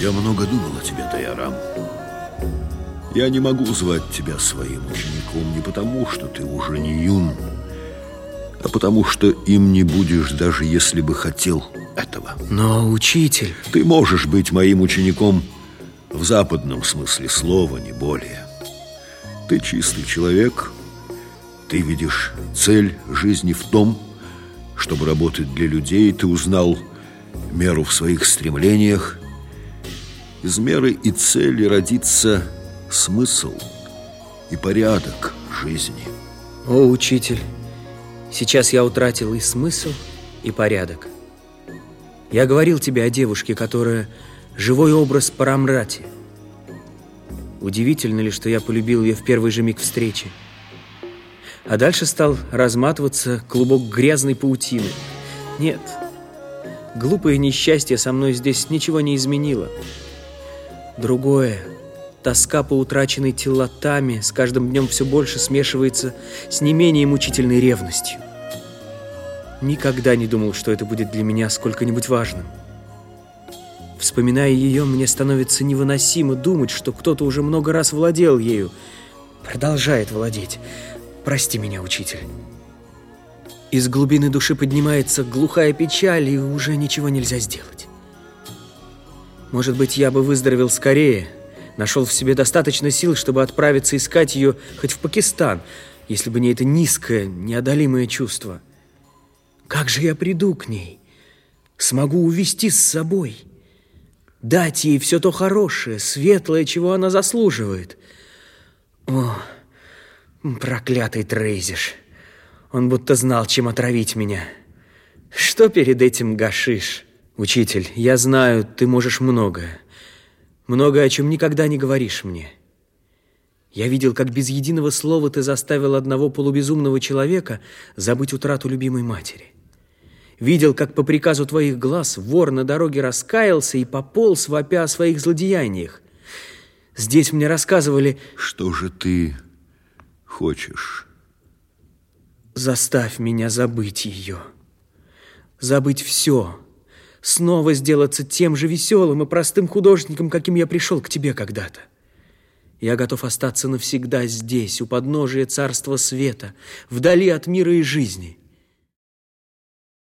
Я много думал о тебе, Таярам. Я не могу звать тебя своим учеником не потому, что ты уже не юн, а потому что им не будешь, даже если бы хотел этого. Но, учитель... Ты можешь быть моим учеником в западном смысле слова, не более. Ты чистый человек, ты видишь цель жизни в том, чтобы работать для людей, ты узнал меру в своих стремлениях. Из меры и цели родится смысл и порядок жизни. О, учитель, сейчас я утратил и смысл, и порядок. Я говорил тебе о девушке, которая живой образ Парамрати. Удивительно ли, что я полюбил ее в первый же миг встречи? А дальше стал разматываться клубок грязной паутины. Нет, глупое несчастье со мной здесь ничего не изменило. Другое, тоска по утраченной телотами с каждым днем все больше смешивается с не менее мучительной ревностью. Никогда не думал, что это будет для меня сколько-нибудь важным. Вспоминая ее, мне становится невыносимо думать, что кто-то уже много раз владел ею, продолжает владеть. Прости меня, учитель. Из глубины души поднимается глухая печаль, и уже ничего нельзя сделать. Может быть, я бы выздоровел скорее, нашел в себе достаточно сил, чтобы отправиться искать ее хоть в Пакистан, если бы не это низкое, неодолимое чувство. Как же я приду к ней? Смогу увести с собой? Дать ей все то хорошее, светлое, чего она заслуживает? О, проклятый Трейзиш! Он будто знал, чем отравить меня. Что перед этим гашиш? Учитель, я знаю, ты можешь многое. Многое, о чем никогда не говоришь мне. Я видел, как без единого слова ты заставил одного полубезумного человека забыть утрату любимой матери. Видел, как по приказу твоих глаз вор на дороге раскаялся и пополз, вопя о своих злодеяниях. Здесь мне рассказывали... Что же ты хочешь? Заставь меня забыть ее. Забыть все. Снова сделаться тем же веселым и простым художником, каким я пришел к тебе когда-то. Я готов остаться навсегда здесь, у подножия царства света, вдали от мира и жизни.